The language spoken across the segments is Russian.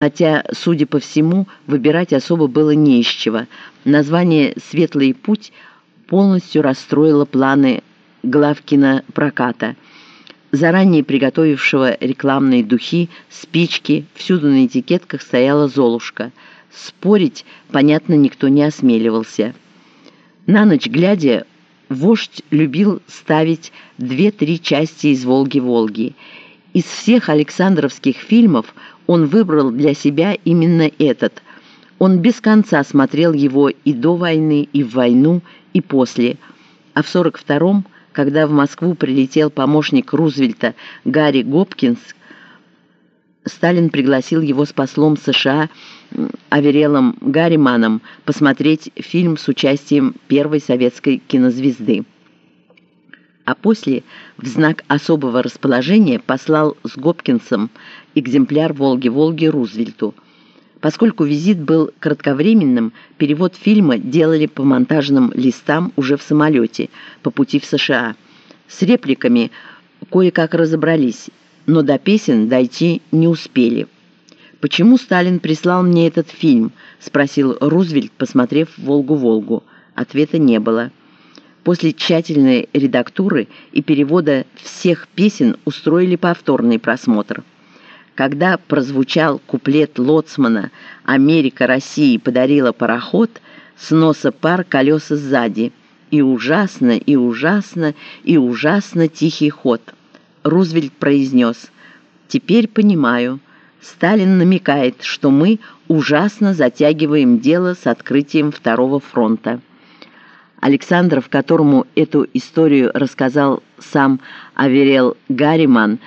Хотя, судя по всему, выбирать особо было не из чего. Название «Светлый путь» полностью расстроило планы главкина проката, заранее приготовившего рекламные духи, спички, всюду на этикетках стояла «Золушка». Спорить, понятно, никто не осмеливался. На ночь глядя, вождь любил ставить две-три части из «Волги-Волги». Из всех Александровских фильмов он выбрал для себя именно этот. Он без конца смотрел его и до войны, и в войну, и после. А в 42-м, когда в Москву прилетел помощник Рузвельта Гарри Гопкинс, Сталин пригласил его с послом США Аверелом Гарриманом посмотреть фильм с участием первой советской кинозвезды а после в знак особого расположения послал с Гопкинсом экземпляр «Волги-Волги» Рузвельту. Поскольку визит был кратковременным, перевод фильма делали по монтажным листам уже в самолете, по пути в США. С репликами кое-как разобрались, но до песен дойти не успели. «Почему Сталин прислал мне этот фильм?» – спросил Рузвельт, посмотрев «Волгу-Волгу». Ответа не было. После тщательной редактуры и перевода всех песен устроили повторный просмотр. Когда прозвучал куплет Лоцмана «Америка России подарила пароход», с носа пар колеса сзади. И ужасно, и ужасно, и ужасно тихий ход. Рузвельт произнес «Теперь понимаю». Сталин намекает, что мы ужасно затягиваем дело с открытием Второго фронта. Александров, которому эту историю рассказал сам Аверел Гарриман,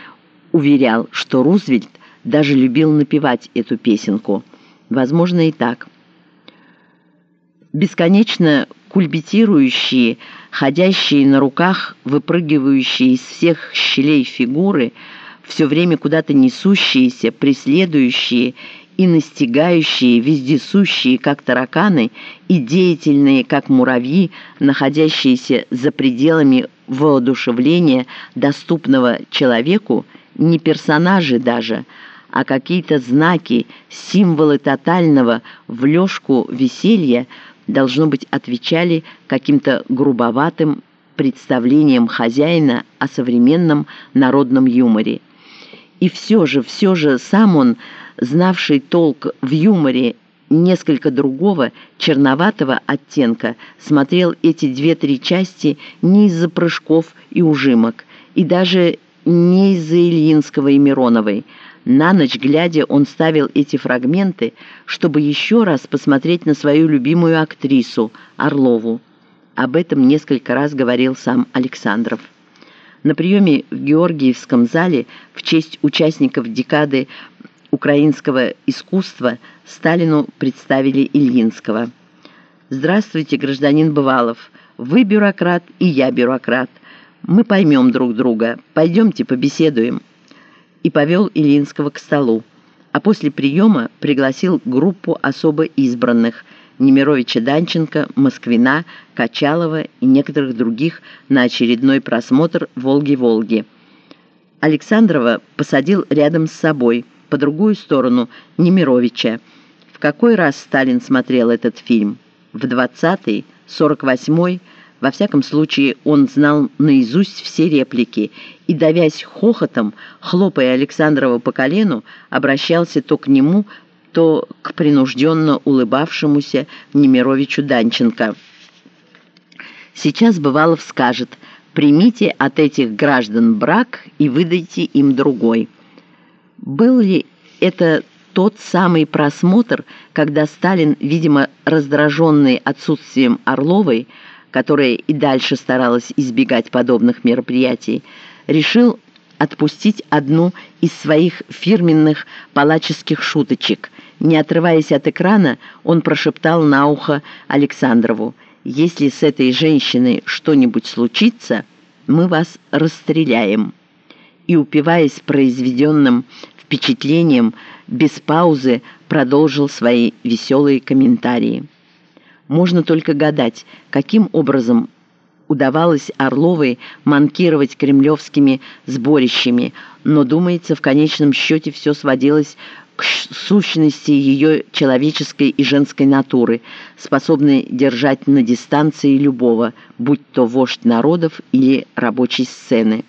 уверял, что Рузвельт даже любил напевать эту песенку. Возможно, и так. Бесконечно кульбитирующие, ходящие на руках, выпрыгивающие из всех щелей фигуры, все время куда-то несущиеся, преследующие и настигающие, вездесущие, как тараканы, и деятельные, как муравьи, находящиеся за пределами воодушевления, доступного человеку, не персонажи даже, а какие-то знаки, символы тотального в лёжку веселья, должно быть, отвечали каким-то грубоватым представлением хозяина о современном народном юморе. И все же, все же сам он – знавший толк в юморе несколько другого, черноватого оттенка, смотрел эти две-три части не из-за прыжков и ужимок, и даже не из-за Ильинского и Мироновой. На ночь глядя, он ставил эти фрагменты, чтобы еще раз посмотреть на свою любимую актрису, Орлову. Об этом несколько раз говорил сам Александров. На приеме в Георгиевском зале в честь участников декады украинского искусства Сталину представили Ильинского. «Здравствуйте, гражданин Бывалов. Вы бюрократ, и я бюрократ. Мы поймем друг друга. Пойдемте побеседуем». И повел Ильинского к столу. А после приема пригласил группу особо избранных – Немировича Данченко, Москвина, Качалова и некоторых других на очередной просмотр «Волги-Волги». Александрова посадил рядом с собой – по другую сторону Немировича. В какой раз Сталин смотрел этот фильм? В 20-й, 48-й? Во всяком случае, он знал наизусть все реплики и, давясь хохотом, хлопая Александрова по колену, обращался то к нему, то к принужденно улыбавшемуся Немировичу Данченко. Сейчас Бывалов скажет «Примите от этих граждан брак и выдайте им другой». Был ли это тот самый просмотр, когда Сталин, видимо, раздраженный отсутствием Орловой, которая и дальше старалась избегать подобных мероприятий, решил отпустить одну из своих фирменных палаческих шуточек. Не отрываясь от экрана, он прошептал на ухо Александрову, «Если с этой женщиной что-нибудь случится, мы вас расстреляем». И, упиваясь произведенным впечатлением, без паузы продолжил свои веселые комментарии. Можно только гадать, каким образом удавалось Орловой манкировать кремлевскими сборищами, но, думается, в конечном счете все сводилось к сущности ее человеческой и женской натуры, способной держать на дистанции любого, будь то вождь народов или рабочей сцены.